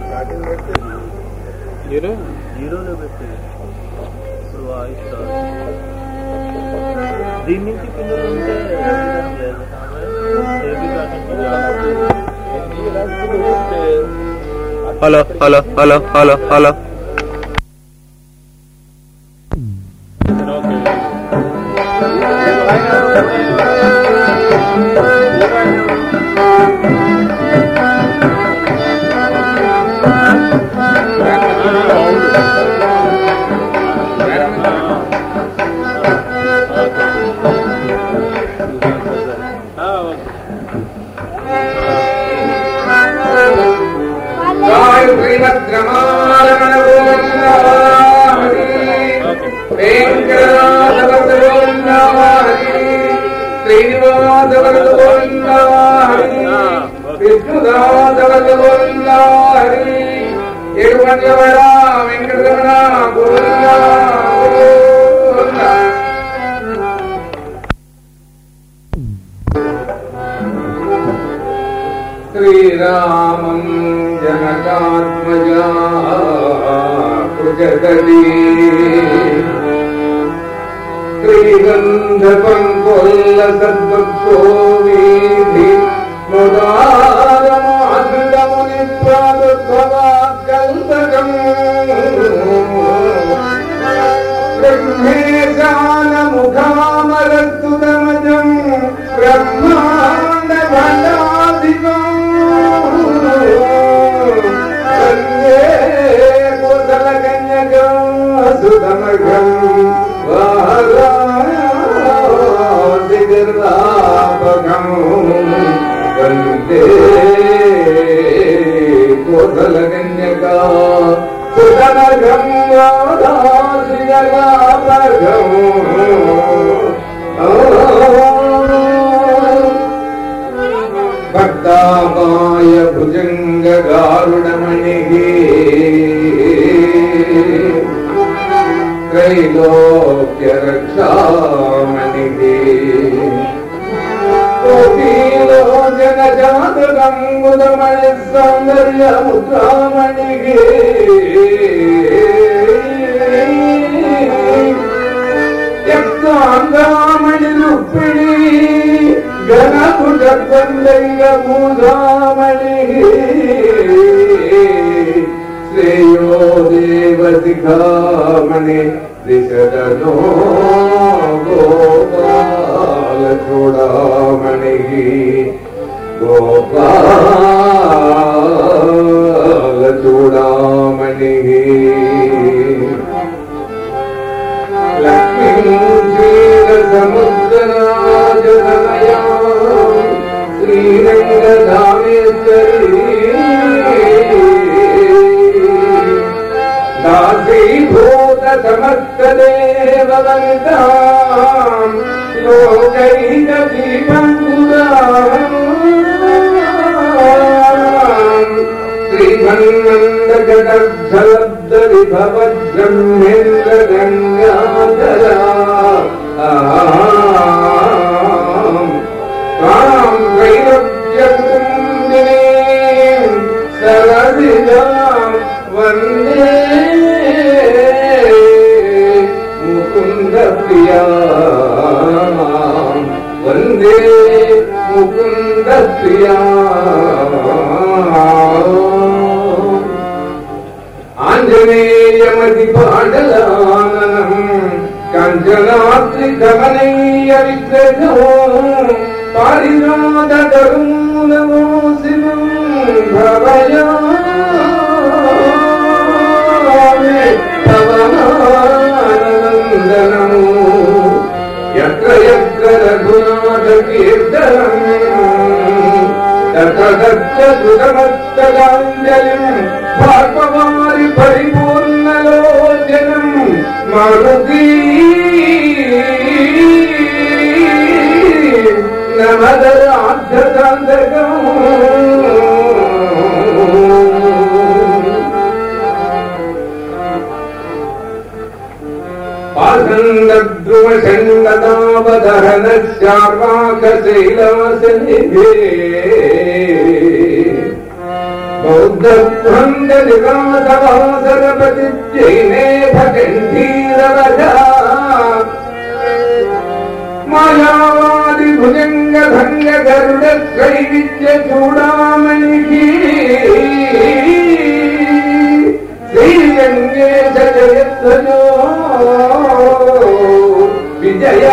Starting పెడితే zero జీరోలో పెట్టి ఇప్పుడు వాయిస్ రాదు. దీని నుంచి కింద ఉంటే లేదు പെരുകന്ധപൊല്ല സർവത്വീതി മുദാരമാകൽതകം ബ്രഹ്മേശാനമുഖാമരത്തുതമജം ബ്രഹ്മാണ്ഡ ഭണ്ഡാധികം. कन्यका सुतनघं भक्तामाय भुजङ्गगारुडमणिः त्रैलोक्यरक्षामणिः कोटीलो ജന ജാതകമുതമയസൗന്ദര്യ മുദ്രാമണികേ യക്താമണിരുപ്പിണി ഗണഭുജക്കൊല്ലയ്യ മൂതാമണികേ ശ്രേയോ ദേവതികാമണി ത്രിശരണോ ഗോപാലചൂടാമണി శ్రేయో जल पापा नुमाव शाका బౌద్ధభంగ నివాసవాసరపతి జైనే భగంధీరవజా మాయావాది భుజంగ భంగ గరుడ కైవిద్య చూడామణికి శ్రీరంగేశ జయత్వజో విజయ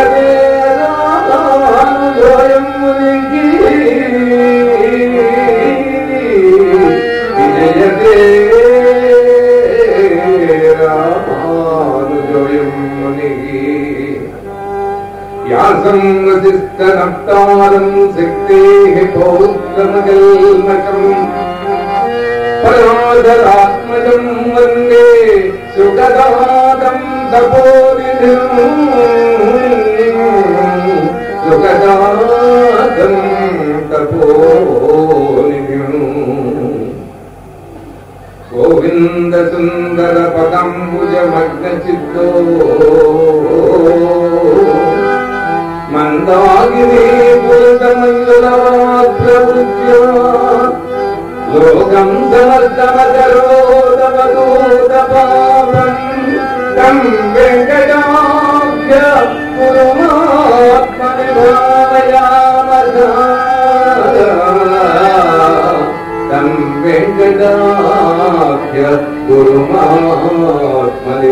వ్యాసంగతిస్తనప్తారం శక్తేః పౌత్రమకల్మకం పరాధరాత్మజం వందే సుగదాదం తపోనిధిం సుగదాదం తపోనిధిం. గోవింద సుందర పదంబుజమగ్న చిత్తో మందాగిని పురుషమంజులవాద్రవృత్య లోకం సమర్థమకరోదవదూతపాపం తం వెంకటాభ్య పురుమాత్మని తం వెంకటాభ్య గురుమాత్మని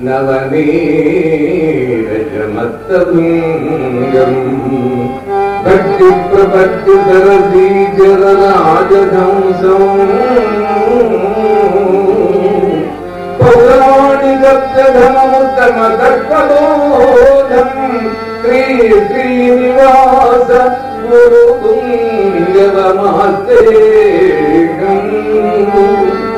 తౌ మే నారాయణాంధి నవనీరజమత్తభృంగం భక్తి ప్రపత్తి సరసీచరరాజధంసం పౌరాణికమతర్పబోధం శ్రీ శ్రీనివాస గురు శ్రీ విష్ణుపాద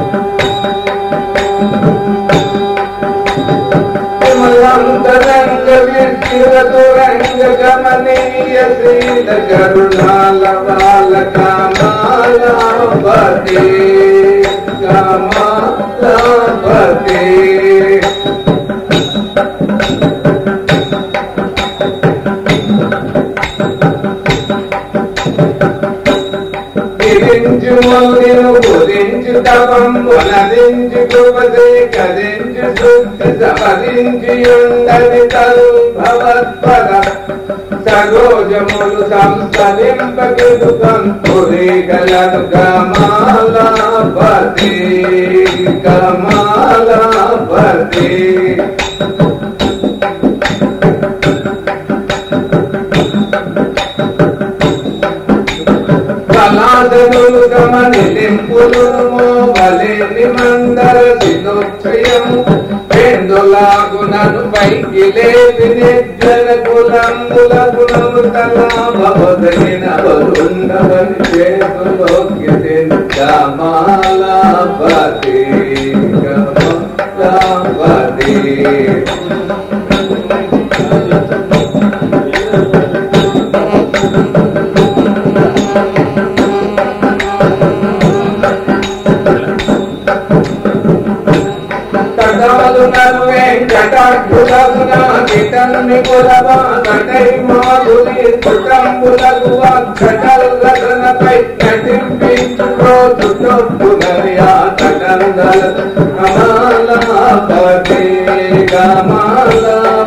విష్టిరతురంగ గమనీయ శ్రీల కరుణాల బాల కమలాపతే తపం వనదించు కదించు శుద్ధి సమరించి ఉండని తలు భవత్పద సరోజములు సంస్థలింపకెదుకం పురేగలను కమాలాపతి కమాలాపతి కళాదనులు గమనిలింపులు మోవలేని మందర శిలోక్షయము పెందులాగునను పైకి లేపి కమలాపతి కటాలునను వెంకటాక్షులగున కిటన్ని కొలవ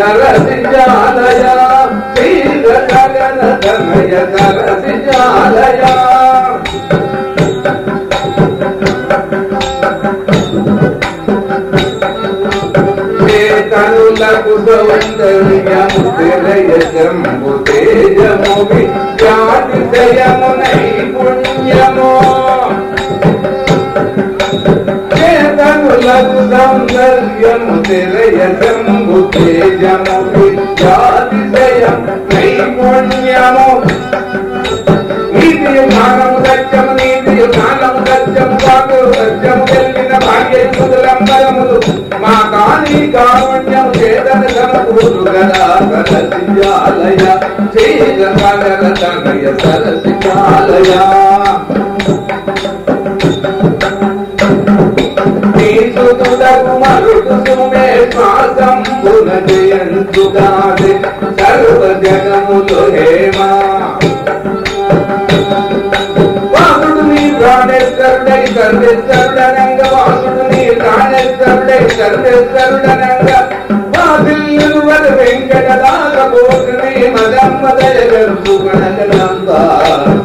జనని సరసి జాలయ శ్రీగ గగన తనయ సరసి సౌందర్యము తిరయజంబు తేజము నైపుణ్యము సౌందర్యము తేజము విద్యాతిశయం నైపుణ్యము. నీతి జ్ఞానము సత్యము నీతి జ్ఞానము సత్యము వాకు సత్యము తెలిపిన భాగ్యములంబరములు మా కాని కారుణ్యము చేతన సమకూరు గదా సరసిజాలయ చేయ సాగర తనయ సరసిజాలయ తీసుకుటకు మరుడు സർവസരുടരംഗ വാസുടനെ കാണത്തവിടെ സർവസരുടരംഗ വാതിൽ നിർവൽ വെങ്കടദാസ ഗോകൃണേ മദം മദയ ഗർഭുഗണകനന്ദ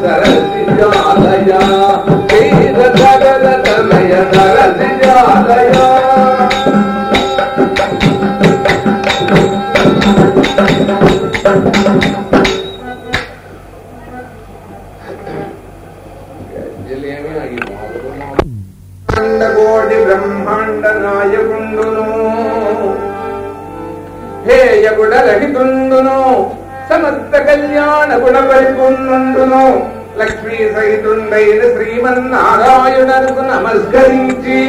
സരസിജാത గుణ లక్ష్మీ సైతుండైన శ్రీమన్నారాయణకు నమస్కరించి.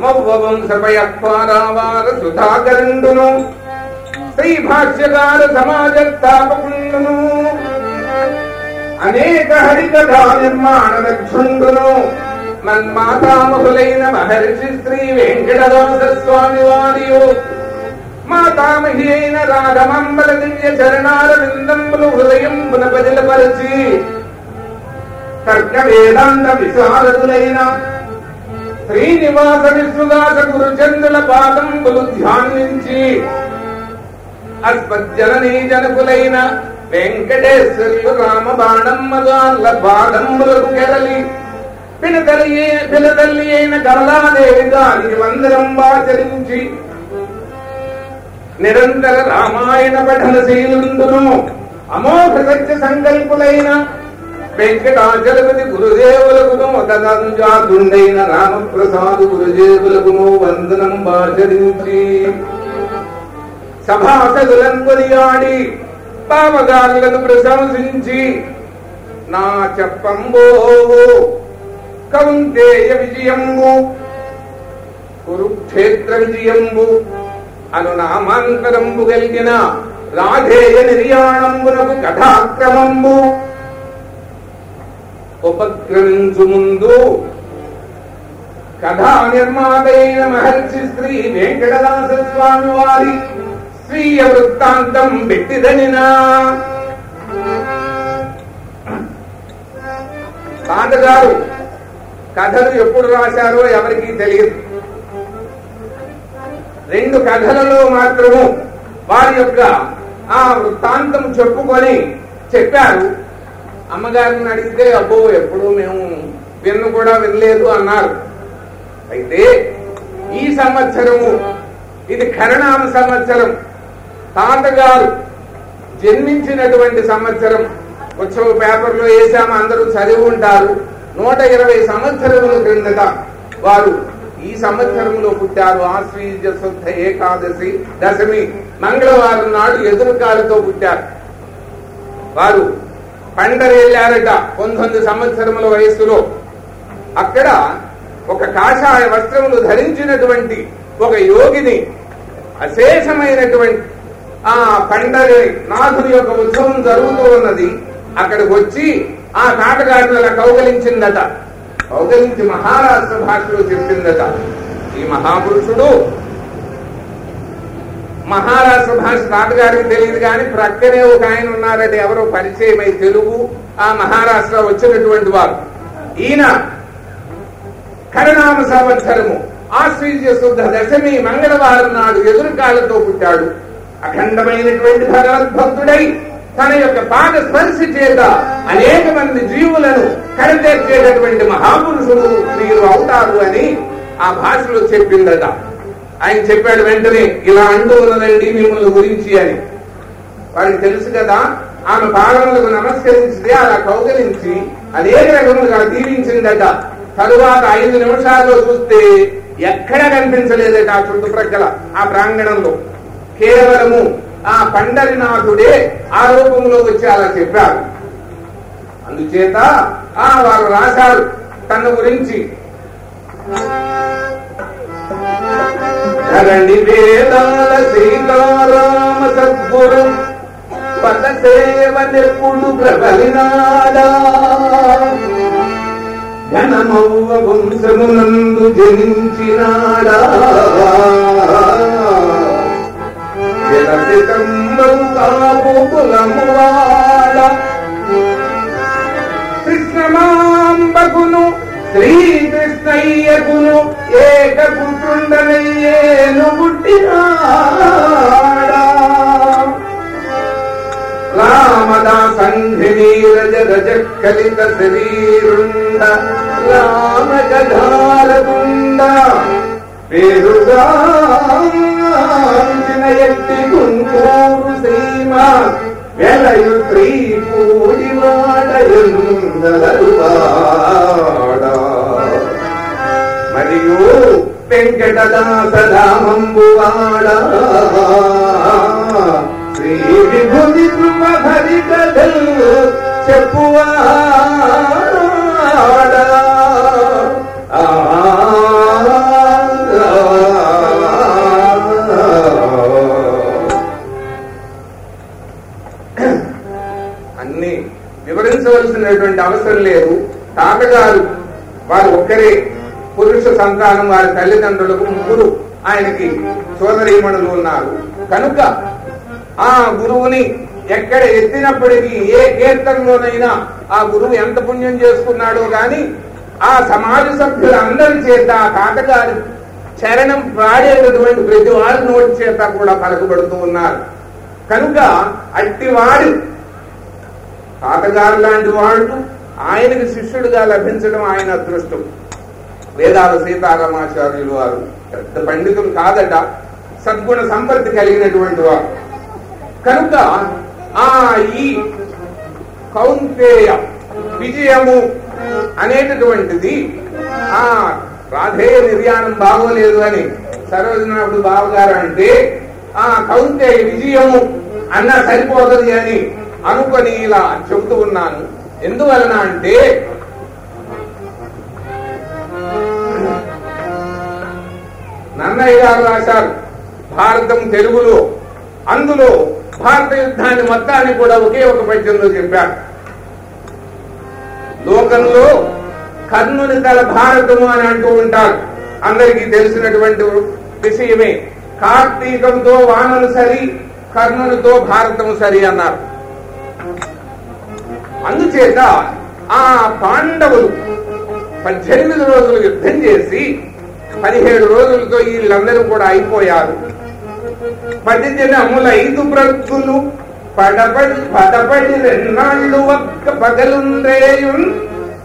మవ్వంశపయత్వారావార సుధాకరుండును. శ్రీ భాష్యకార సమాజ స్థాపకుండును అనేక హరికథా నిర్మాణ దక్షుండును మన్మాతామహులైన మహర్షి శ్రీ వెంకటదాస స్వామి వారియు. మాతామహి అయిన రాగమంబల దివ్య చరణాల విందంబులు హృదయం పునపదిలపరచి తర్క వేదాంత విశారదులైన శ్రీనివాస విశ్వదాస గురుచంద్రుల పాదంబులు ధ్యానించి అస్మజ్జననీ జనకులైన వెంకటేశ్వరులు రామ బాణమ్మగాళ్ళ పాదంబులకు కెరలి పినతల్లి పినతల్లి అయిన కమలాదేవి దానికి మందిరం నిరంతర రామాయణ పఠనశీలుందును అమోఘ సత్య సంకల్పులైన వెంకటాచలపతి గురుదేవులకును తదంజాతుండైన రామప్రసాదు గురుదేవులకును వందనం బాచరించి సభాసదులను కొనియాడి పావగాళ్ళను ప్రశంసించి నా చెప్పంబో కౌందేయ విజయంబు కురుక్షేత్ర విజయంబు అను నామాంతరంబు కలిగిన రాధేయ నిర్యాణంబునకు కథాక్రమంబు. ఉపక్రమించు ముందు కథా నిర్మాతైన మహర్షి శ్రీ వెంకటదాస స్వామి వారి స్వీయ వృత్తాంతం పెట్టిదనినా. తాతగారు కథలు ఎప్పుడు రాశారో ఎవరికీ తెలియదు. రెండు కథలలో మాత్రము వారి యొక్క ఆ వృత్తాంతం చెప్పుకొని చెప్పారు. అమ్మగారిని అడిగితే అబ్బో ఎప్పుడు మేము విన్ను కూడా వినలేదు అన్నారు. అయితే ఈ సంవత్సరము ఇది కరణామ సంవత్సరం. తాతగారు జన్మించినటువంటి సంవత్సరం. ఉత్సవ పేపర్లో వేసాము అందరూ చదివి ఉంటారు. నూట ఇరవై సంవత్సరముల క్రిందట వారు ఈ సంవత్సరంలో పుట్టారు. ఆశ్రీజ శుద్ధ ఏకాదశి దశమి మంగళవారం నాడు ఎదురుకాలతో పుట్టారు. వారు పండరెళ్ళారట పంతొమ్మిది సంవత్సరముల వయస్సులో. అక్కడ ఒక కాషాయ వస్త్రములు ధరించినటువంటి ఒక యోగిని అశేషమైనటువంటి ఆ పండరి నాథుని యొక్క ఉత్సవం జరుగుతూ ఉన్నది. అక్కడికి వచ్చి ఆ కాటగాడిని అలా కౌగలించిందట. కౌగలించి మహారాష్ట్ర భాషలో చెప్పిందట. ఈ మహాపురుషుడు మహారాష్ట్ర భాష తాతగారికి తెలియదు కానీ ప్రక్కనే ఒక ఆయన ఉన్నారట. ఎవరో పరిచయమై తెలుగు. ఆ మహారాష్ట్ర వచ్చినటువంటి వారు. ఈయన కరణామ సంవత్సరము ఆశ్రీజ శుద్ధ దశమి మంగళవారం నాడు ఎదురుకాలతో పుట్టాడు. అఖండమైనటువంటి భగవద్భక్తుడై తన యొక్క పాద స్పర్శ చేత అనేక మంది జీవులను కడతీర్చేటటువంటి మహాపురుషులు మీరు అవుతారు అని ఆ భాషలో చెప్పిందట. ఆయన చెప్పాడు వెంటనే ఇలా అంటూ ఉన్నదండి మిమ్మల్ని గురించి అని. వారికి తెలుసు కదా ఆమె పాదములకు నమస్కరించితే అలా కౌగలించి అనేక రకములుగా దీవించిందట. తరువాత ఐదు నిమిషాల్లో చూస్తే ఎక్కడ కనిపించలేదట ఆ చుట్టుప్రక్కల ఆ ప్రాంగణంలో. కేవలము ఆ పండరినాథుడే ఆ రూపంలో వచ్చి అలా చెప్పారు. అందుచేత ఆ వారు రాశారు తన గురించి. ధరణి వేదాల సీతారామ సద్గురు పద సేవనెప్పుడు ప్రబలినాడా? ఘనమవ్వ వంశమునందు జనించినాడా? జలసితంబరు కాపు కృష్ణమాంబకును శ్రీకృష్ణయ్యకును ఏక పుత్రుండనయ్యేను పుట్టినాడా రామదాసంఘిని రజ కలిత శరీరుండ రామ పేరుగా ఎత్తి ఎట్టి శ్రీమా వెలయు శ్రీ పూడివాడయుందలరువాడ మరియు వెంకటదాసరామంబువాడ శ్రీ విభుని ధ్రువహరి కథలు చెప్పువాడ వివరించవలసినటువంటి అవసరం లేదు. తాతగారు వారు ఒక్కరే. పురుష సంతానం వారి తల్లిదండ్రులకు ముగ్గురు ఆయనకి సోదరీమణులు ఉన్నారు. కనుక ఆ గురువుని ఎక్కడ ఎత్తినప్పటికీ ఏ కీర్తనలోనైనా ఆ గురువు ఎంత పుణ్యం చేసుకున్నాడో గాని ఆ సమాజ సభ్యులందరి చేత ఆ తాతగారి చరణం పాడేటటువంటి ప్రతి వారి నోటి చేత కూడా పలకబడుతూ ఉన్నారు. కనుక అట్టివాడు తాతగారు లాంటి వాళ్ళు ఆయనకి శిష్యుడిగా లభించడం ఆయన అదృష్టం. వేదాల సీతారామాచార్యులు వారు పెద్ద పండితులు కాదట సద్గుణ సంపత్తి కలిగినటువంటి వారు. కనుక ఆ ఈ కౌంతేయ విజయము అనేటటువంటిది ఆ రాధేయ నిర్యాణం బాగోలేదు అని సరోజనాథుడు బావగారు అంటే ఆ కౌంతేయ విజయము అన్న సరిపోతుంది అని అనుకొని ఇలా చెబుతూ ఉన్నాను. ఎందువలన అంటే నన్నయ్య గారు రాశారు భారతం తెలుగులో అందులో భారత యుద్ధాన్ని మొత్తాన్ని కూడా ఒకే ఒక పద్యంలో చెప్పారు. లోకంలో కర్ణుని తల భారతము అని అంటూ ఉంటారు. అందరికీ తెలిసినటువంటి విషయమే. కార్తీకంతో వానలు సరి కర్ణునితో భారతము సరి అన్నారు. అందుచేత ఆ పాండవులు పద్దెనిమిది రోజులు యుద్ధం చేసి పదిహేడు రోజులతో వీళ్ళందరూ కూడా అయిపోయారు. పది దినముల ఐదు బ్రతులు పడబడి పదపడి రెండాళ్ళు ఒక్క పగలుండేయున్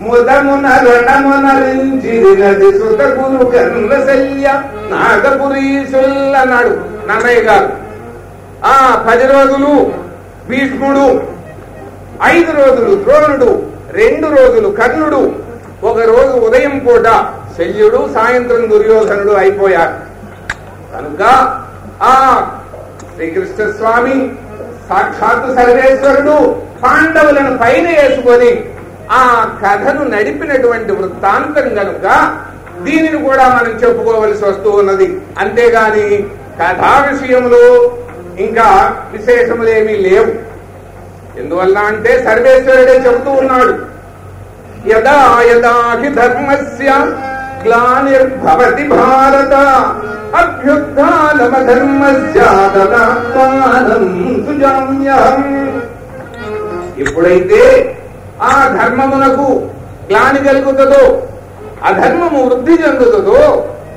ముదమున రణమునరించినది సుతగురు గంధశల్య నాగపురీశుల్ అన్నాడు నన్నయ్య గారు. ఆ పది రోజులు భీష్ముడు ఐదు రోజులు ద్రోణుడు రెండు రోజులు కర్ణుడు ఒక రోజు ఉదయం పూట శల్యుడు సాయంత్రం దుర్యోధనుడు అయిపోయారు. కనుక ఆ శ్రీకృష్ణ స్వామి సాక్షాత్తు సర్వేశ్వరుడు పాండవులను పైన వేసుకొని ఆ కథను నడిపినటువంటి వృత్తాంతం కనుక దీనిని కూడా మనం చెప్పుకోవలసి వస్తూ ఉన్నది. అంతేగాని కథా విషయంలో ఇంకా విశేషములేమీ లేవు. ఎందువల్ల అంటే సర్వేశ్వరుడే చెబుతూ ఉన్నాడు. యదా యదా ధర్మస్య గ్లానిర్భవతి భారత అభ్యుత్నమధర్మస్య తదాత్మానం సుజామ్యహం. ఎప్పుడైతే ఆ ధర్మమునకు గ్లాని కలుగుతుందో అధర్మము వృద్ధి చెందుతుందో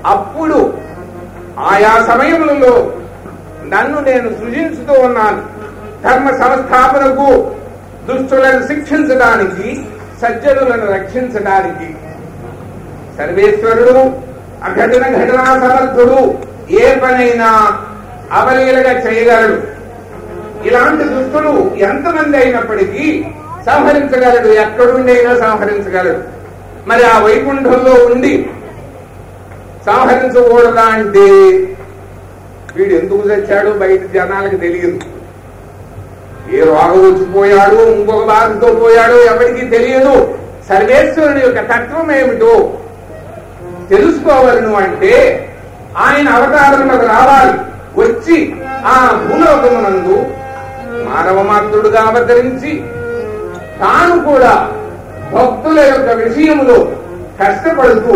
అప్పుడు ఆయా సమయములలో నన్ను నేను సృజించుతూ ఉన్నాను. ధర్మ సంస్థాపనకు దుష్టులను శిక్షించడానికి సజ్జనులను రక్షించడానికి. సర్వేశ్వరుడు అఘటన ఘటనా సమర్థుడు ఏ పనైనా అవలీలగా చేయగలడు. ఇలాంటి దుస్తులు ఎంతమంది అయినప్పటికీ సంహరించగలడు ఎక్కడుండైనా సంహరించగలడు. మరి ఆ వైకుంఠంలో ఉండి సంహరించకూడదా అంటే వీడు ఎందుకు చచ్చాడు బయట జనాలకు తెలియదు. ఏ రోగం వచ్చిపోయాడు ఇంకొక బాధతో పోయాడు ఎవరికి తెలియదు. సర్వేశ్వరుని యొక్క తత్వం ఏమిటో తెలుసుకోవాలను అంటే ఆయన అవతారంలోకి రావాలి. వచ్చి ఆ భూలోకమునందు మానవ మాత్రుడుగా అవతరించి తాను కూడా భక్తుల యొక్క విషయంలో కష్టపడుతూ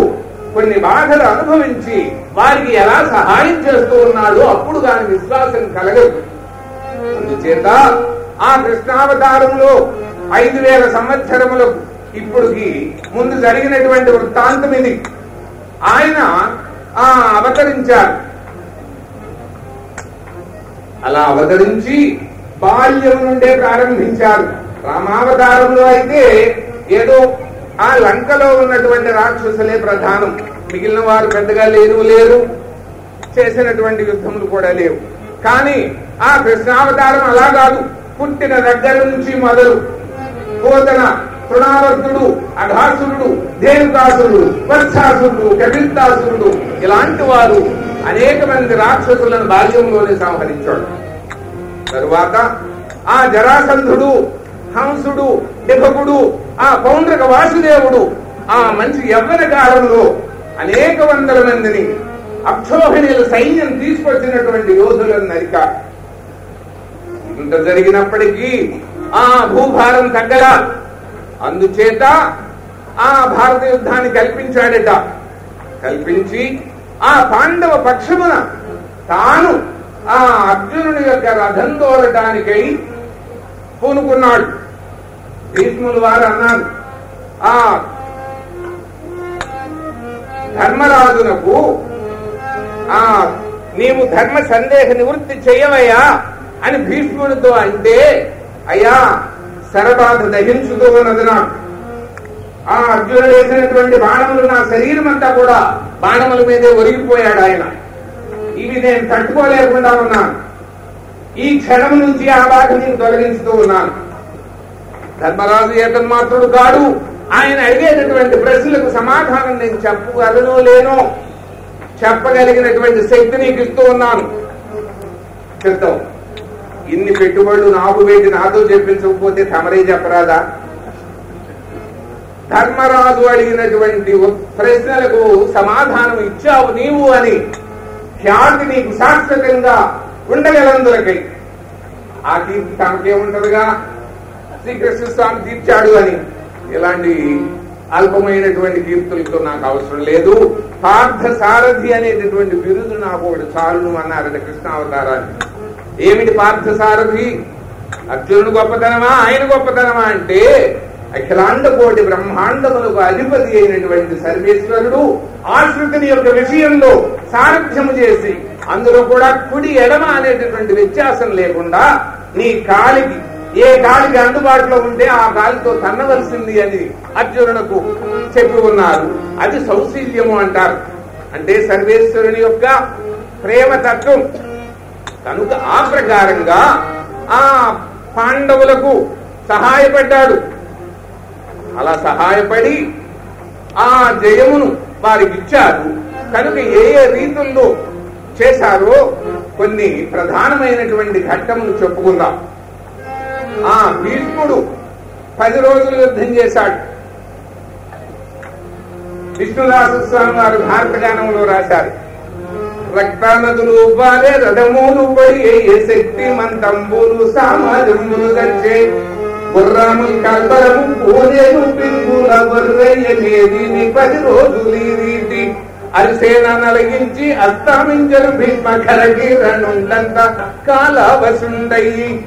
కొన్ని బాధలు అనుభవించి వారికి ఎలా సహాయం చేస్తూ ఉన్నాడో అప్పుడు దాని విశ్వాసం కలగదు. అందుచేత ఆ కృష్ణావతారంలో ఐదు వేల సంవత్సరములు ఇప్పుడుకి ముందు జరిగినటువంటి వృత్తాంతం ఇది. ఆయన ఆ అవతరించారు. అలా అవతరించి బాల్యం నుండే ప్రారంభించారు. రామావతారంలో అయితే ఏదో ఆ లంకలో ఉన్నటువంటి రాక్షసులే ప్రధానం. మిగిలిన వారు పెద్దగా లేరు లేరు. చేసినటువంటి యుద్ధములు కూడా లేవు. కానీ ఆ కృష్ణావతారం అలా కాదు. పుట్టిన దగ్గర నుంచి మొదలు పోతన తృణావర్తుడు అఘాసురుడు దేవదాసురుడు వత్సాసురుడు కపిల్తాసురుడు ఇలాంటి వారు అనేక మంది రాక్షసులను బాల్యంలోనే సంహరించాడు. తరువాత ఆ జరాసంధుడు హంసుడు డిభకుడు ఆ పౌండ్రక వాసుదేవుడు ఆ మంచి యవ్వన కాలంలో అనేక వందల మందిని అక్షోహిణీల సైన్యం తీసుకొచ్చినటువంటి యోధులను నరిక ఇంత జరిగినప్పటికీ ఆ భూభారం తగ్గల. అందుచేత ఆ భారత యుద్ధాన్ని కల్పించాడట. కల్పించి ఆ పాండవ పక్షమున తాను ఆ అర్జునుని యొక్క రథం తోలటానికై పూనుకున్నాడు. భీష్ములు వారు అన్నారు ఆ ధర్మరాజునకు ఆ నీవు ధర్మ సందేహ నివృత్తి చేయవయ్యా. అని భీష్ముడితో అంటే అయ్యా శరబాధ దహించుతూ ఉన్నది నాకు. ఆ అర్జునుడు వేసినటువంటి బాణములు నా శరీరం అంతా కూడా బాణముల మీదే ఒరిగిపోయాడు ఆయన. ఇవి నేను తట్టుకోలేకుండా ఉన్నాను. ఈ క్షణం నుంచి ఆ బాధ నేను తొలగించుతూ ఉన్నాను. ధర్మరాజు ఏతన్మాత్రుడు కాడు. ఆయన అడిగేటటువంటి ప్రశ్నలకు సమాధానం నేను చెప్పగలను లేనో చెప్పగలిగినటువంటి శక్తి నీకు ఇస్తూ ఉన్నాను. చెప్తాం ఇన్ని పెట్టుబడులు నాకు పెట్టి నాతో చెప్పించకపోతే తమరే చెప్పరాదా? ధర్మరాజు అడిగినటువంటి ప్రశ్నలకు సమాధానం ఇచ్చావు నీవు అని ఖ్యాతి నీకు శాశ్వతంగా ఉండగలందులకై. ఆ కీర్తి తమకేముంటదిగా? శ్రీకృష్ణ స్వామి తీర్చాడు అని. ఇలాంటి అల్పమైనటువంటి కీర్తులతో నాకు అవసరం లేదు. పార్థ సారథి అనేటటువంటి బిరుదు నాకు ఒకటి చాలును అన్నారట కృష్ణావతారాన్ని ఏమిటి పార్థసారథి? అర్జునుడు గొప్పతనమా? ఆయన గొప్పతనమా అంటే అఖిలాండ కోటి బ్రహ్మాండములకు అధిపతి అయినటువంటి సర్వేశ్వరుడు ఆశ్రుతుని యొక్క విషయంలో సారథ్యము చేసి అందులో కూడా కుడి ఎడమ అనేటటువంటి వ్యత్యాసం లేకుండా నీ కాలికి ఏ కాలికి అందుబాటులో ఉంటే ఆ కాలితో తన్నవలసింది అని అర్జునునకు చెప్పి ఉన్నారు. అది సౌశీల్యము అంటారు. అంటే సర్వేశ్వరుని యొక్క ప్రేమ తత్వం కనుక ఆ ప్రకారంగా ఆ పాండవులకు సహాయపడ్డాడు. అలా సహాయపడి ఆ జయమును వారికి ఇచ్చారు కనుక ఏ ఏ రీతుల్లో చేశారో కొన్ని ప్రధానమైనటువంటి ఘట్టములు చెప్పుకుందాం. ఆ భీష్ముడు పది రోజులు యుద్ధం చేశాడు. విష్ణుదాసు స్వామి వారు భారత గానంలో రాశారు. రక్తానదులు వారే రథములు పడి శక్తి మంతంబులు సామాజములు గచ్చే గుర్రములు కల్పరము పూజలు పింగుల బొర్రయ్యనేది పది రోజులు ఈ రీతి అరిసేన నలగించి అస్తామించరు భీష్మ కరగిరనుండంత కాలవసుండయి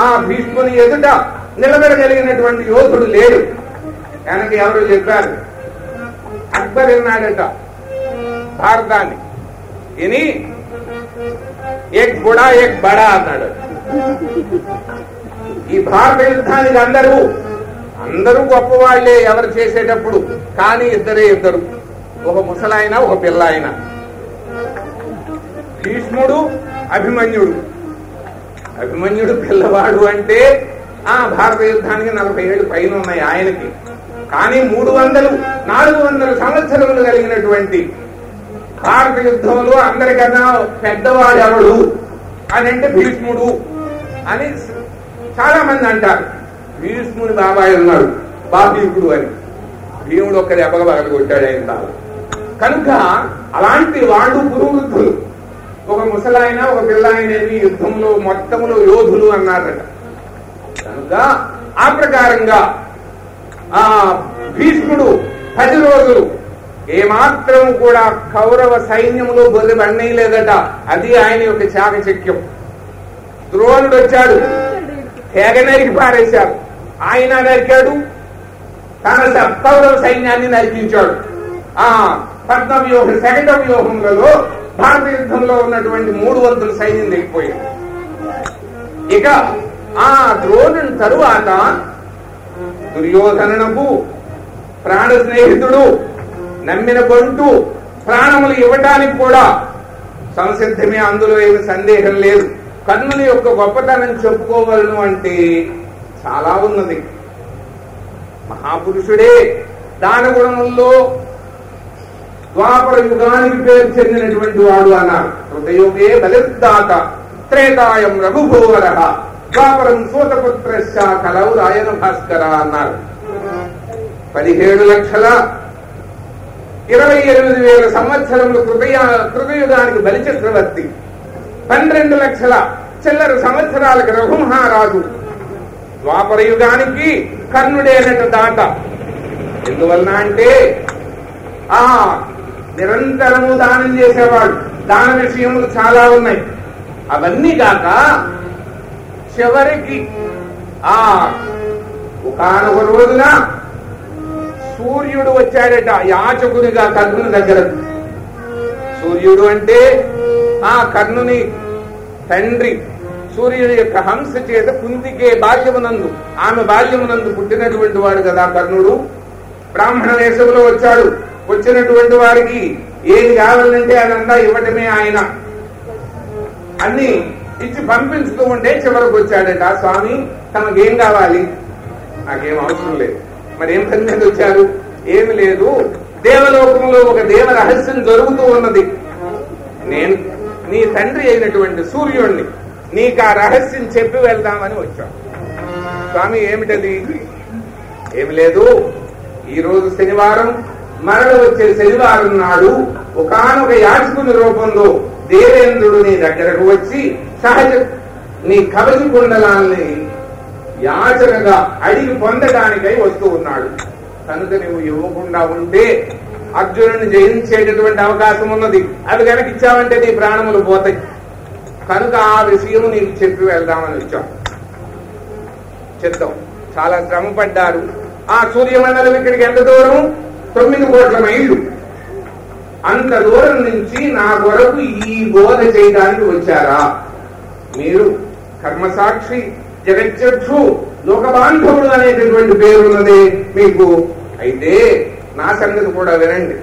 ఆ భీష్ముని ఎదుట నిలబడగలిగినటువంటి యోధుడు లేడు. కనుక ఎవరు చెప్పారు. అక్బర్ విన్నాడట భారతాన్ని. విని ఎక్ బుడా ఎక్ బడా అన్నాడు ఈ భారత యుద్ధానికి అందరూ అందరూ గొప్పవాళ్ళే ఎవరు చేసేటప్పుడు కానీ ఇద్దరే ఇద్దరు. ఒక ముసలాయన ఒక పిల్ల ఆయన భీష్ముడు అభిమన్యుడు. అభిమన్యుడు పిల్లవాడు అంటే ఆ భారత యుద్ధానికి నలభై ఏళ్ళు పైన ఉన్నాయి ఆయనకి. కానీ మూడు వందలు నాలుగు వందల సంవత్సరములు కలిగినటువంటి భారత యుద్ధంలో అందరికన్నా పెద్దవాడు ఎవడు? అని అంటే భీష్ముడు అని చాలా మంది అంటారు. భీష్ముడి బాబాయ్ ఉన్నాడు బాబీకుడు అని. భీముడు ఒక్క దెబ్బగా పగల కొట్టాడు ఆయన తాను కనుక అలాంటి వాళ్ళు పురోవృద్ధులు ఒక ముసలాయన ఒక పిల్లాయనేవి యుద్ధంలో మొత్తములో యోధులు అన్నారట. కనుక ఆ ప్రకారంగా ఆ భీష్ముడు పది రోజులు ఏమాత్రం కూడా కౌరవ సైన్యములో బొర్రె బండేయలేదట అది ఆయన యొక్క చాకచక్యం. ద్రోణుడు వచ్చాడు. తెగ నరికి పారేశారు. ఆయన నరికాడు. తన కౌరవ సైన్యాన్ని నరికించాడు. ఆ పద్మ వ్యూహం శకట వ్యూహములలో భారత యుద్ధంలో ఉన్నటువంటి మూడు వంతుల సైన్యం దిగిపోయింది. ఇక ఆ ద్రోణుని తరువాత దుర్యోధనకు ప్రాణ స్నేహితుడు నమ్మిన బంటు ప్రాణములు ఇవ్వటానికి కూడా సంసిద్ధమే అందులో ఏమి సందేహం లేదు. కర్ణుల యొక్క గొప్పతనం చెప్పుకోగలను అంటే చాలా ఉన్నది. మహాపురుషుడే దాన గుణముల్లో ద్వాపర యుగానికి పేరు చెందినటువంటి వాడు అన్నారు. హృదయోగే బలిర్దాత త్రేతాయం రఘుభూవర ద్వాపరం సూతపుత్ర కలవు రాయన భాస్కర అన్నారు. పదిహేడు లక్షల ఇరవై ఎనిమిది వేల సంవత్సరములు కృతయ కృతయుగానికి బలి చక్రవర్తి పన్నెండు లక్షల చిల్లర సంవత్సరాలకు రఘుమహారాజు. ద్వాపర యుగానికి కర్ణుడేనట దాట ఎందువలన అంటే ఆ నిరంతరము దానం చేసేవాడు. దాన విషయములు చాలా ఉన్నాయి. అవన్నీ కాక చివరికి ఆ ఒకనొక రోజున సూర్యుడు వచ్చాడట యాచకునిగా కర్ణుని దగ్గర. సూర్యుడు అంటే ఆ కర్ణుని తండ్రి. సూర్యుడి యొక్క హంస చేత కుంతికే బాల్యమునందు ఆమె బాల్యమునందు పుట్టినటువంటి వాడు కదా కర్ణుడు. బ్రాహ్మణ వేషంలో వచ్చాడు. వచ్చినటువంటి వారికి ఏది కావాలంటే అదంతా ఇవ్వటమే ఆయన. అన్ని ఇచ్చి పంపించుతూ ఉంటే చివరకు వచ్చాడట స్వామి తమకేం కావాలి? నాకేం అవసరం లేదు. మరి ఏం పని మీద వచ్చారు? ఏమి లేదు. దేవలోకంలో ఒక దేవ రహస్యం జరుగుతూ ఉన్నది. నేను నీ తండ్రి అయినటువంటి సూర్యుణ్ణి నీకు ఆ రహస్యం చెప్పి వెళ్దామని వచ్చాను స్వామి ఏమిటది? ఏమి లేదు. ఈ రోజు శనివారం మరల వచ్చే శనివారం నాడు ఒకనొక యాచకుని రూపంలో దేవేంద్రుడు నీ దగ్గరకు వచ్చి సహజ నీ కవచి కుండలాన్ని యాచనగా అడిగి పొందడానికై వస్తూ ఉన్నాడు. కనుక నువ్వు ఇవ్వకుండా ఉంటే అర్జునుడిని జయించేటటువంటి అవకాశం ఉన్నది. అది కనుక ఇచ్చావంటే నీ ప్రాణములు పోతాయి. కనుక ఆ విషయం నీకు చెప్పి వెళ్దామని వచ్చాం. చెప్తాం. చాలా శ్రమ పడ్డారు. ఆ సూర్యమండలం ఇక్కడికి ఎంత దూరం తొమ్మిది కోట్ల మైళ్ళు. అంత దూరం నుంచి నా కొరకు ఈ బోధ చేయడానికి వచ్చారా? మీరు కర్మసాక్షి జగచ్చక్షు లోకబాంధవుడు అనేటటువంటి పేరున్నది మీకు. అయితే నా సంగతి కూడా వినండి.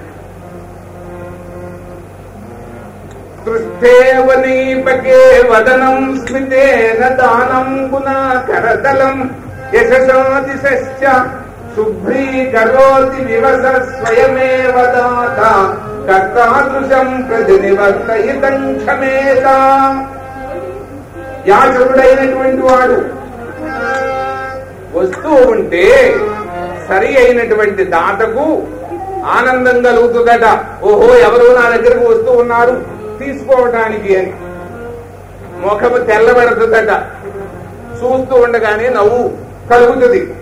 సృష్టేవనీపకే వదనం స్మితేన దానం గుణ కరతలం యశసాదిశ్చ శుభ్రీకరోతి వివస స్వయమేవ దాత. కర్తాదృశం ప్రతినివర్తయితం క్షమేత. యాచకుడైనటువంటి వాడు. వస్తూ ఉంటే సరి అయినటువంటి దాతకు ఆనందం కలుగుతుందట. ఓహో ఎవరు నా దగ్గరకు వస్తూ ఉన్నారు? తీసుకోవటానికి అని. ముఖము తెల్లబడుతుందట. చూస్తూ ఉండగానే నవ్వు కలుగుతుంది.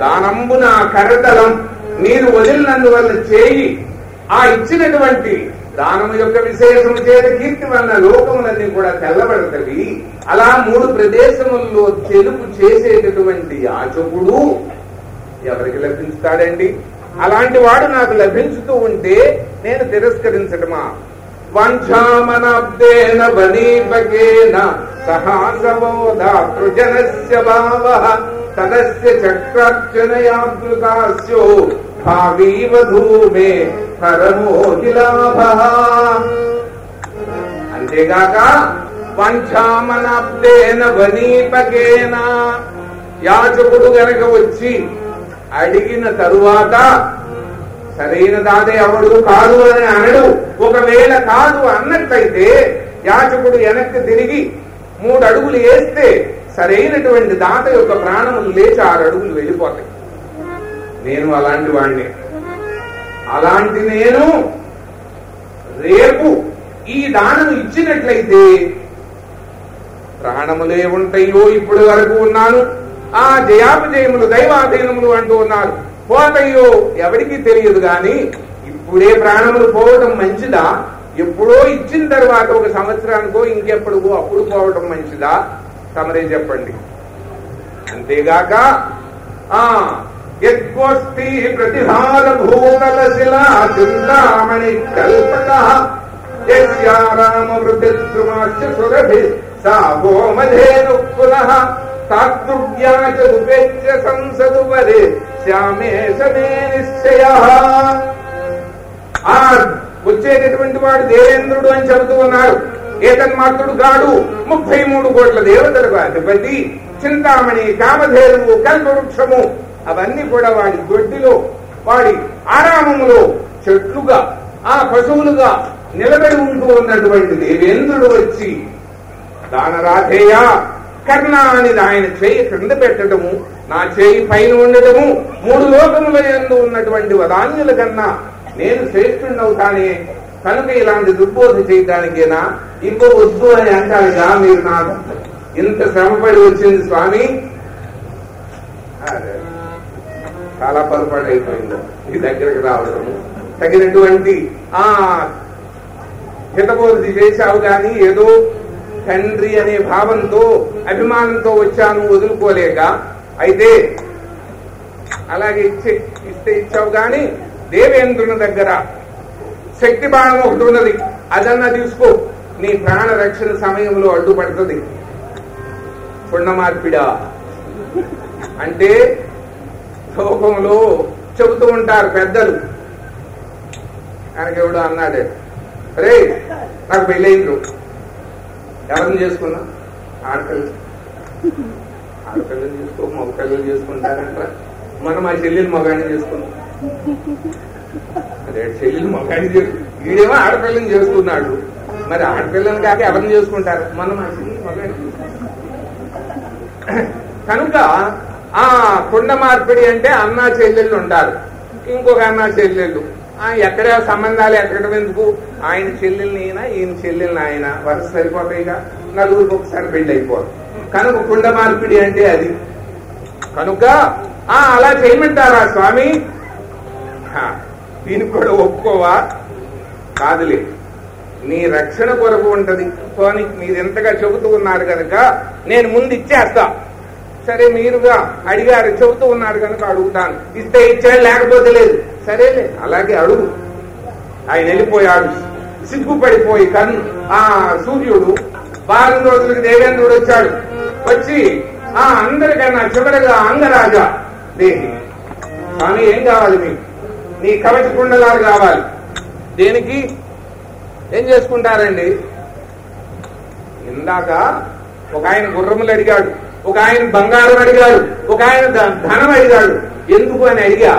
దానంబున కరతలం నీరు వదిలినందువల్ల చేయి ఆ ఇచ్చినటువంటి దానము యొక్క విశేషము చేత కీర్తి వలన లోకములన్నీ కూడా తెల్లబడతవి. అలా మూడు ప్రదేశముల్లో తెలుపు చేసేటటువంటి యాచకుడు ఎవరికి లభిస్తాడండి అలాంటి వాడు నాకు లభించుతూ ఉంటే నేను తిరస్కరించటమా? వంఛామనాబ్దేన వనీపకేన సహాసవోధాతృజనస్య భావ తదస్య చక్రార్చనయాదృతాస్యో భావీవధూమే పరమోహిలాభ అంతేగాక వంఛామనాబ్దేన వనీపకేన యాచకుడు గనక వచ్చి అడిగిన తరువాత సరైన దాదే ఎవడు కాదు అని అనడు. ఒకవేళ కాదు అన్నట్లయితే యాచకుడు వెనక్కి తిరిగి మూడు అడుగులు వేస్తే సరైనటువంటి దాత యొక్క ప్రాణములు లేచి ఆరు అడుగులు వెళ్ళిపోతాయి. నేను అలాంటి వాణ్ణి. అలాంటి నేను రేపు ఈ దానం ఇచ్చినట్లయితే ప్రాణములే ఉంటాయో ఇప్పుడు వరకు ఉన్నాను. ఆ జయాపజయములు దైవాధీనములు అంటూ ఉన్నారు. పోతాయో ఎవరికి తెలియదు గాని ఇప్పుడే ప్రాణములు పోవటం మంచిదా? ఎప్పుడో ఇచ్చిన తర్వాత ఒక సంవత్సరానికో ఇంకెప్పుడుకో అప్పుడు పోవటం మంచిదా? తమరే చెప్పండి. అంతేగాక ఆ యద్గోష్ఠి ప్రతిహార భూతల శిలా చింతామణి కల్పక యస్యారామృతిద్రుమాచ సురభి సా హోమధేను పునః తాతృవ్యాచరుపేత్య శ్యామే సమే నిశ్చయ ఆ వచ్చేటటువంటి వాడు దేవేంద్రుడు అని చెబుతూ ఉన్నారు. ఏతన్మాత్రుడు కాడు ముప్పై మూడు కోట్ల దేవతలకు అధిపతి. చింతామణి కామధేనువు కల్పవృక్షము అవన్నీ కూడా వాడి గొడ్డిలో వాడి ఆరామములో చెట్లుగా ఆ పశువులుగా నిలబడి ఉంటూ ఉన్నటువంటి దేవేంద్రుడు వచ్చి దానరాధేయ కర్ణ అని ఆయన చేయి క్రింద పెట్టడము నా చేయి పైన ఉండటము మూడు లోకముల ఎందు ఉన్నటువంటి వదాన్యుల కన్నా నేను శ్రేష్ఠుండవుతానే కనుక ఇలాంటి దుర్బోధ చేయడానికేనా ఇంకో వద్దు అని అంటారుగా మీరు నాకు. ఇంత శ్రమపడి వచ్చింది స్వామి. అదే చాలా పొరపాటు అయిపోయింది. ఈ దగ్గరకు రావడము. తగినటువంటి ఆ హితబోధి చేశావు గాని ఏదో తండ్రి అనే భావంతో అభిమానంతో వచ్చాను వదులుకోలేక అయితే అలాగే ఇచ్చే ఇస్తే ఇచ్చావు గాని దేవేంద్రుని దగ్గర శక్తి బాణం ఒకటి ఉన్నది. అదన్నా తీసుకో. నీ ప్రాణ రక్షణ సమయంలో అడ్డుపడుతుంది. పుణ్యమార్పిడా అంటే లోకంలో చెబుతూ ఉంటారు పెద్దలు. ఆయనకెవడో అన్నాడే రే నాకు పెళ్ళయింది ఎవరిని చేసుకున్నా? ఆడపిల్లలు ఆడపిల్లని చేసుకో మగ పిల్లలు చేసుకుంటారంట మనం మా చెల్లెలు మగాన్ని చేసుకున్నాం అదే చెల్లెలు మగాన్ని చేసుకు వీడేమో ఆడపిల్లని చేసుకున్నాడు మరి ఆడపిల్లని కాక ఎవరిని చేసుకుంటారు? మనం మా చెల్లి మగాన్ని కనుక ఆ కుండ మార్పిడి అంటే అన్నా చెల్లెళ్ళు ఉంటారు. ఇంకొక అన్నా చెల్లెళ్ళు. ఆ ఎక్కడ సంబంధాలు ఎక్కడం ఎందుకు? ఆయన చెల్లెల్ని ఈయన ఈయన చెల్లెల్ని ఆయన వరుస సరిపోతాయిగా? నలుగురికి ఒకసారి పెళ్ళి అయిపోదు కనుక కుండ మార్పిడి అంటే అది. కనుక ఆ అలా చేయమంటారా స్వామి? హా, దీనికి కూడా ఒప్పుకోవా? కాదులే. నీ రక్షణ కొరకు ఉంటది. స్వామి మీరు ఎంతగా చెబుతూ ఉన్నారు కనుక నేను ముందు ఇచ్చేస్తా. సరే మీరుగా అడిగారు చెబుతూ ఉన్నారు కనుక అడుగుతాను. ఇస్తే ఇచ్చాడు లేకపోతే లేదు. సరేలే అలాగే అడుగు. ఆయన వెళ్ళిపోయాడు. సిగ్గుపడిపోయి కన్ను ఆ సూర్యుడు వారం రోజులకు దేవేంద్రుడు వచ్చాడు. వచ్చి ఆ అందరికన్నా చివరగా అంగరాజా దేని? స్వామి ఏం కావాలి మీకు? నీ కవచ కుండలాలు కావాలి. దేనికి? ఏం చేసుకుంటారండి? ఇందాక ఒక ఆయన గుర్రములు అడిగాడు. ఒక ఆయన బంగారం అడిగాడు ఒక ఆయన ధనం అడిగాడు. ఎందుకు అని అడిగా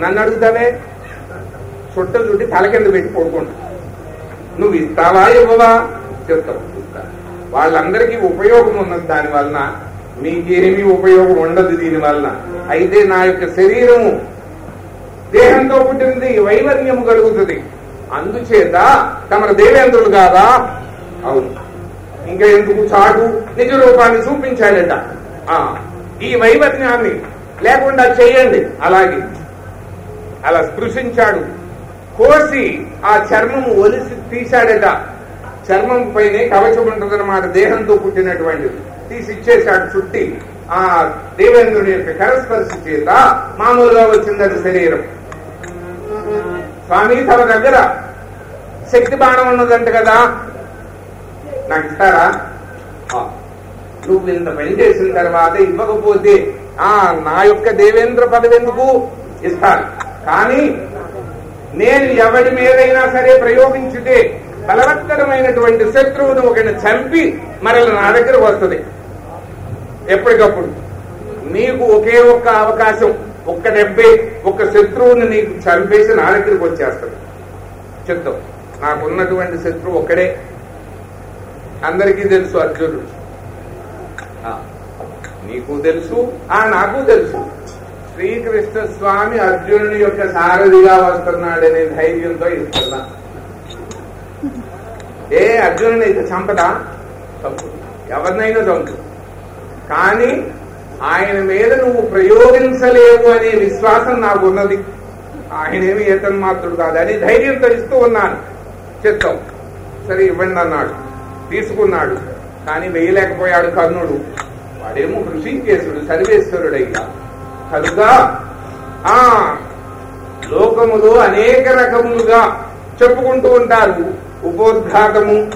నన్ను అడుగుతావే? చుట్ట చుట్టి తల కింద పెట్టి పడుకుంటా నువ్వు ఇస్తావా ఇవ్వవా? చెప్తావు. వాళ్ళందరికీ ఉపయోగం ఉన్నది దాని వలన మీకేమీ ఉపయోగం ఉండదు దీని వలన. అయితే నా యొక్క శరీరము దేహంతో పుట్టినది వైవర్యము కలుగుతుంది. అందుచేత తమరు దేవేంద్రులు కాదా? అవును. ఇంకా ఎందుకు చాటు? నిజ రూపాన్ని చూపించాడట ఆ ఈ వైవజ్ఞాన్ని లేకుండా చేయండి. అలాగే. అలా స్పృశించాడు. కోసి ఆ చర్మము ఒలిసి తీశాడట. చర్మం పైనే కవచం ఉంటుందన్నమాట దేహంతో పుట్టినటువంటిది. తీసి ఇచ్చేశాడు చుట్టి. ఆ దేవేంద్రుడి యొక్క కరస్పర్శ చేత మామూలుగా వచ్చిందని శరీరం. స్వామి తమ దగ్గర శక్తి బాణం ఉన్నదంట కదా. నాకు ఇస్తారా నువ్వు ఇంత పని చేసిన తర్వాత ఇవ్వకపోతే ఆ నా యొక్క దేవేంద్ర పదవి ఎందుకు? ఇస్తాను. కానీ నేను ఎవడి మీదైనా సరే ప్రయోగించితే బలవత్తరమైనటువంటి శత్రువును ఒకటి చంపి మరల నా దగ్గర వస్తుంది. ఎప్పటికప్పుడు. నీకు ఒకే ఒక్క అవకాశం ఒక్క డెబ్బై ఒక్క శత్రువుని నీకు చంపేసి నా దగ్గరికి వచ్చేస్తుంది. చెప్తావు. నాకున్నటువంటి శత్రువు ఒక్కడే. అందరికీ తెలుసు అర్జునుడు. ఆ, నీకు తెలుసు ఆ నాకు తెలుసు. శ్రీకృష్ణ స్వామి అర్జునుని యొక్క సారథిగా వస్తున్నాడనే ధైర్యంతో ఇస్తున్నా. ఏ అర్జునుని అయితే చంపదా? చంపు. ఎవరినైనా చంపు. కానీ ఆయన మీద నువ్వు ప్రయోగించలేవు అనే విశ్వాసం నాకు ఉన్నది ఆయనేమి ఏతన్మాత్రుడు కాదు. అని ధైర్యంతో ఇస్తూ ఉన్నాను. చెప్తాం. సరే ఇవ్వండి అన్నాడు. తీసుకున్నాడు. కానీ వేయలేకపోయాడు కర్ణుడు. వాడేమో హృషికేశుడు సర్వేశ్వరుడయ్యా. కనుక ఆ లోకములో అనేక రకములుగా చెప్పుకుంటూ ఉంటారు ఉపోద్ఘాతము.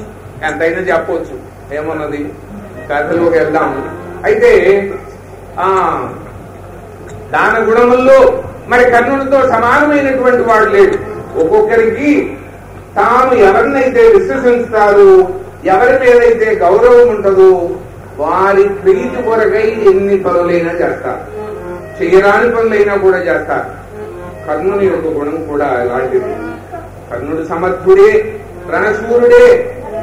ఎంతైనా చెప్పవచ్చు ఏమన్నది? కథలోకి వెళ్దాము. అయితే ఆ దాన గుణముల్లో మరి కర్ణుడితో సమానమైనటువంటి వాడు లేడు. ఒక్కొక్కరికి తాను ఎవరినైతే విశ్వసిస్తారు ఎవరి మీదైతే గౌరవం ఉండదో వారి ప్రీతి కొరకై ఎన్ని పనులైనా చేస్తారు చేయరాని పనులైనా కూడా చేస్తారు కర్ణుని యొక్క గుణం కూడా అలాంటిది. కర్ణుడు సమర్థుడే రణశూరుడే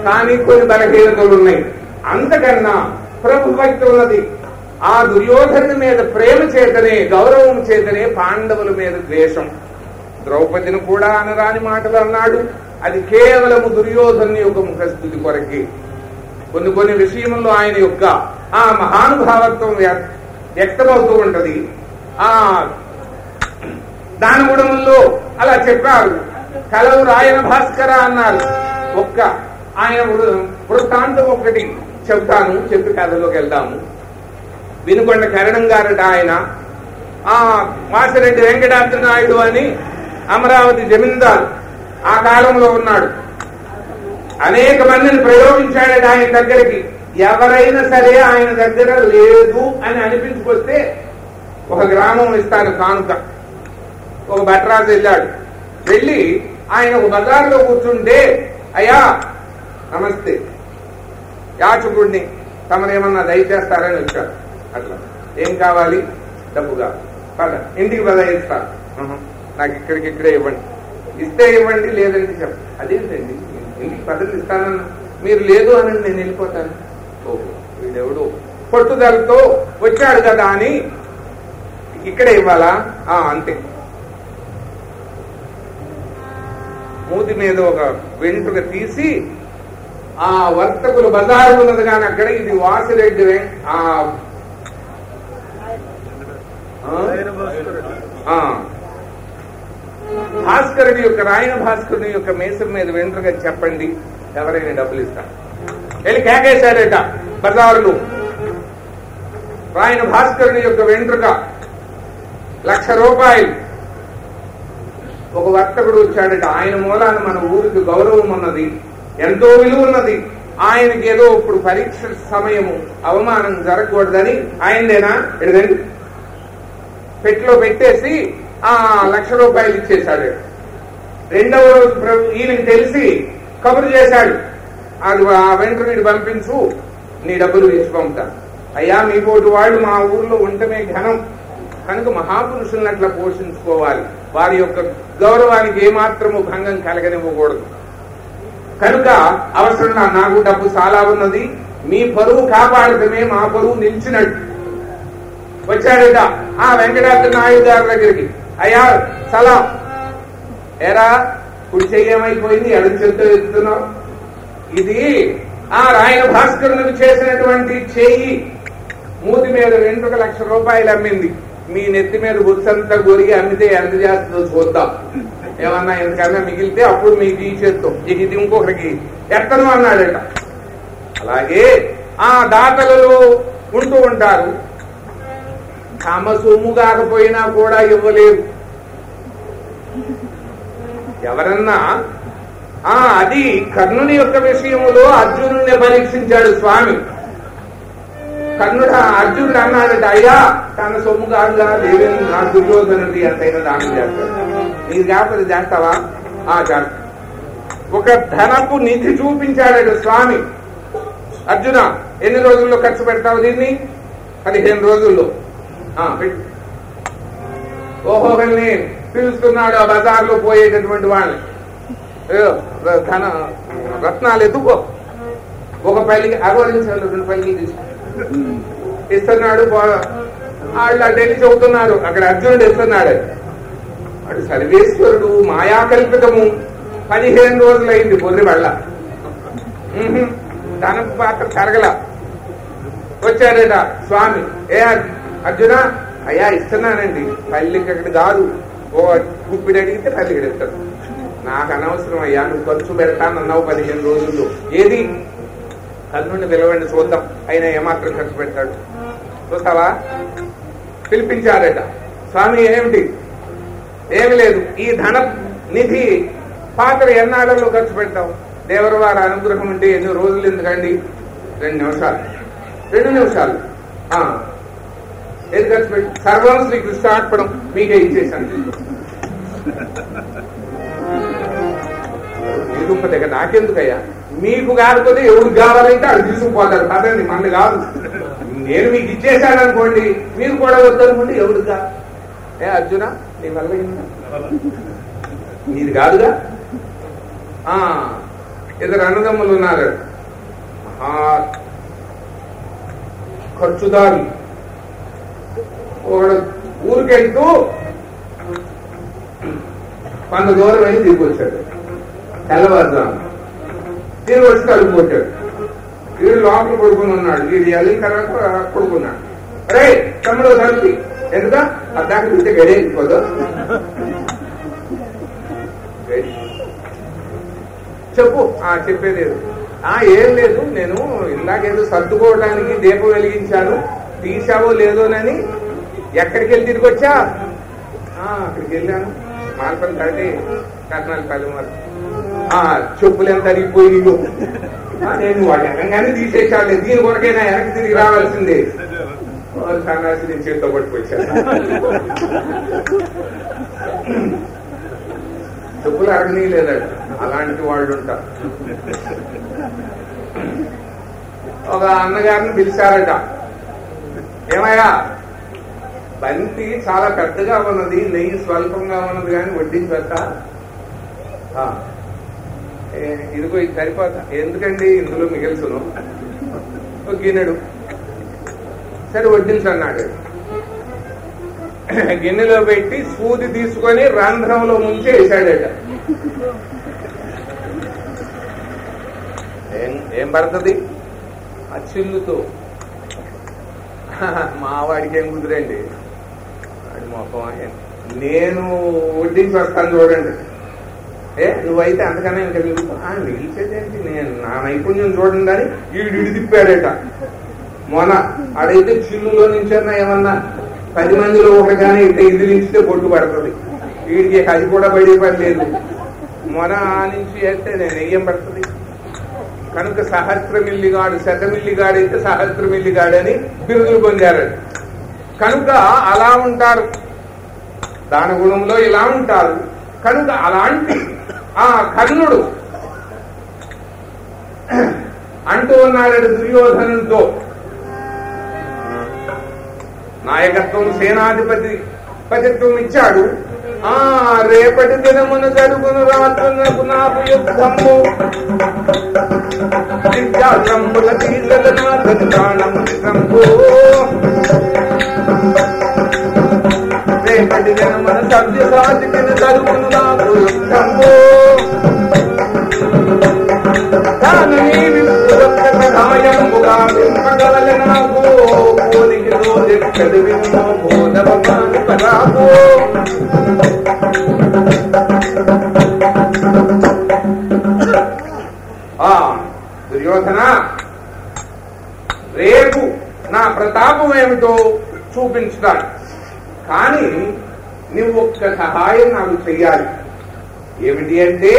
కానీ కొన్ని బలహీనతలు ఉన్నాయి. అంతకన్నా ప్రభు భక్తి ఉన్నది. ఆ దుర్యోధను మీద ప్రేమ చేతనే గౌరవం చేతనే పాండవుల మీద ద్వేషం. ద్రౌపదిని కూడా అనరాని మాటలు అన్నాడు. అది కేవలము దుర్యోధను యొక్క ముఖస్థుతి కొరకే. కొన్ని కొన్ని విషయంలో ఆయన యొక్క ఆ మహానుభావత్వం వ్యక్తమవుతూ ఉంటది. ఆ దాని అలా చెప్పారు. కలవు రాయన భాస్కర అన్నారు. ఒక్క ఆయన వృత్తాంతం ఒకటి చెప్తాను చెప్పి కథలోకి వెళ్దాము. వినుకొండ కరణం గారట ఆయన ఆ మాసిరెడ్డి వెంకటాద్రి నాయుడు అని అమరావతి జమీందారు ఆ కాలంలో ఉన్నాడు. అనేక మందిని ప్రయోగించాడు ఆయన దగ్గరికి. ఎవరైనా సరే ఆయన దగ్గర లేదు అని అనిపించుకొస్తే ఒక గ్రామం ఇస్తాను కానుక. ఒక భట్రాజు వెళ్ళాడు. వెళ్ళి ఆయన ఒక బజార్లో కూర్చుంటే అయ్యా నమస్తే. యాచకుడిని తమరేమన్నా దయచేస్తారని వచ్చాడు. అట్లా. ఏం కావాలి? డబ్బు కావాలి పద. ఇంటికి పద ఇస్తాను నాకు ఇక్కడికి ఇక్కడే ఇవ్వండి. ఇస్తే ఇవ్వండి లేదంటే చెప్ప. అదేంటండి? ఇంటికి పదవి ఇస్తానన్న? మీరు లేదు అని నేను వెళ్ళిపోతాను. ఓహో వీడెవడు? పట్టుదలతో వచ్చాడు కదా అని ఇక్కడే ఇవ్వాలా? ఆ అంతే. మూతి మీద ఒక వెంట్రుక తీసి ఆ వర్తకులు బజారు ఉన్నది కానీ అక్కడ ఇది వాసిరెడ్డి ఆ. ఆ? భాస్కరుడి యొక్క రాయన భాస్కరుని యొక్క మేసం మీద వెంట్రుగా చెప్పండి. ఎవరైనా డబ్బులు ఇస్తారు. వెళ్ళి కేకేశాడట బజారులు. రాయన భాస్కరుని యొక్క వెంట్రుక. లక్ష రూపాయలు. ఒక వర్తకుడు వచ్చాడట. ఆయన మూలాన మన ఊరికి గౌరవం ఉన్నది. ఎంతో విలువ ఉన్నది. ఆయనకి ఏదో ఇప్పుడు పరీక్ష సమయము అవమానం జరగకూడదని ఆయనదేనా? ఎడదండి పెట్టిలో పెట్టేసి ఆ లక్ష రూపాయలు ఇచ్చేశాడు. రెండవ రోజు ఈయనకి తెలిసి కబురు చేశాడు. అది ఆ వెంట్రుని పంపించు నీ డబ్బులు ఇచ్చి పంపుతా. అయ్యా మీకోటి వాళ్ళు మా ఊర్లో ఉండటమే ఘనం. కనుక మహాపురుషులను అట్లా పోషించుకోవాలి. వారి యొక్క గౌరవానికి ఏమాత్రము భంగం కలగనివ్వకూడదు. కనుక అవసరం నా- నాకు డబ్బు చాలా ఉన్నది. మీ పరువు కాపాడటమే మా పరువు నిలిచినట్టు. వచ్చాడట? ఆ వెంకటాద్రి నాయుడు గారి దగ్గరికి. అయ్యా సలాం. ఎరా కుడి చెయ్యమైపోయింది ఎడం చేత్తో ఎత్తుతున్నావు ఇది ఆ రాయన భాస్కరులకు చేసినటువంటి చేయి. మూతి మీద వెంట్రుక లక్ష రూపాయలు అమ్మింది. మీ నెత్తి మీద బుత్సంతా గొరిగి అమ్మితే ఎంత చేస్తుందో చూద్దాం. ఏమన్నా ఎందుకన్నా మిగిలితే అప్పుడు మీకు ఈ చేత్తో. ఇది ఇంకొకరికి ఎత్తను అన్నాడట. అలాగే ఆ దాతలలో ఉంటూ ఉంటారు. తమ సొమ్ము కాకపోయినా కూడా ఇవ్వలేవు ఎవరన్నా? ఆ అది కర్ణుని యొక్క విషయములో అర్జునుడిని పరీక్షించాడు స్వామి. కర్ణుడు అర్జునుడు అన్నాడట అయ్యా తన సొమ్ము కాదుగా దేవేంద్ర నా దుర్యోధనుడి ఎంతైనా దానం చేస్తాడు. నీకు కాకపోతే చేస్తావా? ఆ చేస్తా ఒక ధనపు నిధి చూపించాడట స్వామి. అర్జున ఎన్ని రోజుల్లో ఖర్చు పెడతావు దీన్ని? పదిహేను రోజుల్లో. ఓహోహల్ని పిలుస్తున్నాడు ఆ బజార్లో పోయేటటువంటి వాళ్ళని ధన రత్నాలు ఎత్తుకో ఒక పల్లికి అగోరించాడు రెండు పల్లికి తీసుకో ఇస్తున్నాడు వాళ్ళు అడ్డెళ్ళి చెబుతున్నారు అక్కడ అర్జునుడు ఇస్తున్నాడు వాడు సర్వేశ్వరుడు మాయాకల్పితము పదిహేను రోజులైంది పొద్దు వాళ్ళ ధన పాత్ర కరగల వచ్చాడట స్వామి ఏ అర్- అర్జున అయ్యా ఇస్తున్నానండి. పల్లికి అక్కడ కాదు. ఓ గుప్పిడి అడిగితే పల్లికి ఇస్తాడు నాకు అనవసరం అయ్యా నువ్వు ఖర్చు పెడతానన్నావు పదిహేను రోజుల్లో. ఏది? కర్ణుని పిలవండి చూద్దాం. ఆయన ఏమాత్రం ఖర్చు పెడతాడు. చూస్తావా? పిలిపించారట. స్వామి ఏమిటి? ఏమి లేదు. ఈ ధన నిధి పాత్ర ఎన్నాళ్ళలో ఖర్చు పెడతావు? దేవర వారి అనుగ్రహం ఉంటే ఎన్ని రోజులు ఎందుకండి? రెండు నిమిషాలు. రెండు నిమిషాలు. ఎందుకంటే సర్వం శ్రీ కృష్ణార్పణం మీకే ఇచ్చేసాను ఎదుప్ప దగ్గర నాకెందుకయ్యా? మీకు కాకపోతే ఎవరు కావాలంటే అది తీసుకుపోతారు. కదండి మన కాదు. నేను మీకు ఇచ్చేసాను అనుకోండి మీరు కూడా వద్దనుకోండి ఎవరు కాదు ఏ అర్జున నీ వల్ల మీది కాదుగా? ఆ ఇద్దరు అన్నదమ్ములు ఉన్నారు. మహా ఖర్చుదారు ఒకడు ఊరికెళ్తూ కొంత దూరం వెళ్ళి తిరిగి వచ్చాడు తెల్లవారుదాం తిరిగి వచ్చి కలుపుకొచ్చాడు వీడు లోపల పడుకుని ఉన్నాడు. వీడు వెళ్ళిన తర్వాత పడుకున్నాడు. రే తమ్ముడు కలిపి ఎందుక? అద్దాక చూస్తే గడే పోదు చెప్పు. ఆ చెప్పేది ఆ ఏం లేదు. నేను ఇలాగేదో సర్దుకోవడానికి దీపం వెలిగించాను. తీసావో లేదోనని ఎక్కడికి వెళ్ళి తిరిగి వచ్చా? ఆ, అక్కడికి వెళ్ళాను. మాల్పని దాటి కర్నాలు పల్లెమారు ఆ చెప్పులు ఎంత అరిగిపోయినాయో. ఆ, నేను వాటి తీసేసాను దీని కొరకైనా వెనక్కి తిరిగి రావాల్సిందే. సన్నాసి నేను చేతితో పట్టుకొచ్చాను. చెప్పులు అరగనీ లేదండి అలాంటి వాళ్ళు ఉంటారు. ఒక అన్నగారిని పిలిచారట. ఏమయ్యా? బంతి చాలా పెద్దగా ఉన్నది నెయ్యి స్వల్పంగా ఉన్నది కానీ వడ్డించట ఇదిగో ఇది సరిపోతా. ఎందుకండి ఇందులో మిగిల్చును? గిన్నెడు. సరే వడ్డించన్నాడు. గిన్నెలో పెట్టి సూది తీసుకొని రంధ్రంలో ముంచి వేశాడట. ఏం ఏం పడుతుంది? ఆ చిల్లుతో. మావాడికి ఏం కుదిరండి? మొహం నేను వడ్డీకి వస్తాను చూడండి. ఏ నువ్వైతే అంతకన్నా ఇంకా మిగులుతా నిలిచేదేంటి? నేను నా నైపుణ్యం చూడండి అని ఈడు ఇడి తిప్పాడట. మొన ఆడైతే చిల్లులో నుంచన్నా ఏమన్నా? పది మందిలో ఒకటి కానీ ఇట్లా ఇది నించితే పొట్టు పడుతుంది. వీడికి అది కూడా పడే పడలేదు. మొన ఆ నుంచి వేస్తే నేను నెయ్యం పడుతుంది? కనుక సహస్రమిల్లిగాడు శతమిల్లిగాడైతే అయితే బిరుదులు పొందారు కనుక అలా ఉంటారు. దాని గుణంలో ఇలా ఉంటారు. కనుక అలాంటి ఆ కర్ణుడు అంటూ ఉన్నాడు దుర్యోధనంతో నాయకత్వం సేనాధిపతి పతిత్వం ఇచ్చాడు. ఆ రేపటి దినమున జరుగును రాత్రునకు నాకు యుద్ధము. ప్రాణము తాను నీవి నాకు కోరికి బోధవమాను ఆ దుర్యోధన రేపు నా ప్రతాపం ఏమిటో చూపించుతాను కానీ నువ్వు ఒక్క సహాయం నాకు చెయ్యాలి. ఏమిటి అంటే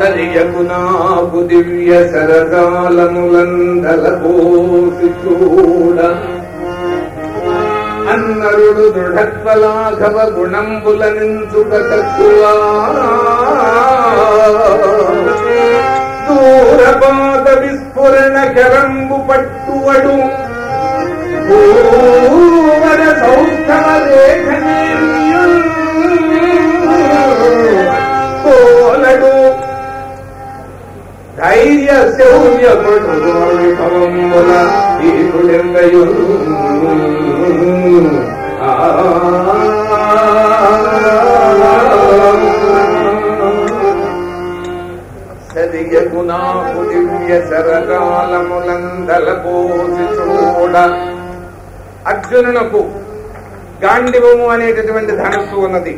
సరియకు నాకు దివ్య సరసాలములందలపోసి చూడ. అన్నరుడు దృఢత్వలాఘవ గుణంబుల నించుక తక్కువ. దూరపాద విస్ఫురణ కరంబు పట్టువడు భూవర సౌష్ఠవ లేఖనీయుల్ ధైర్య శౌర్య పటుభవంబుల వీరుడెంగయు తెలియకు నాకు దివ్య సరకాలములందల పోసి చూడ. అర్జునునకు గాండివము అనేటటువంటి ధనస్సు ఉన్నది.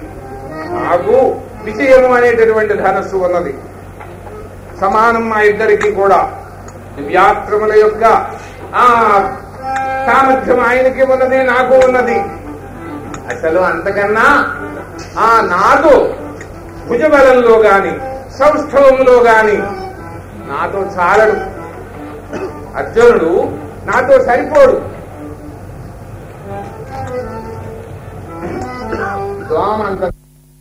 నాకు విజయము అనేటటువంటి ధనస్సు ఉన్నది. సమానం మా ఇద్దరికి కూడా. దివ్యాక్రముల యొక్క ఆ సామర్థ్యం ఆయనకి ఉన్నది నాకు ఉన్నది. అసలు అంతకన్నా ఆ నాకు భుజబలంలో గాని సౌష్ఠవంలో గాని నాతో చాలడు. అర్జునుడు నాతో సరిపోడు. దోమ అంత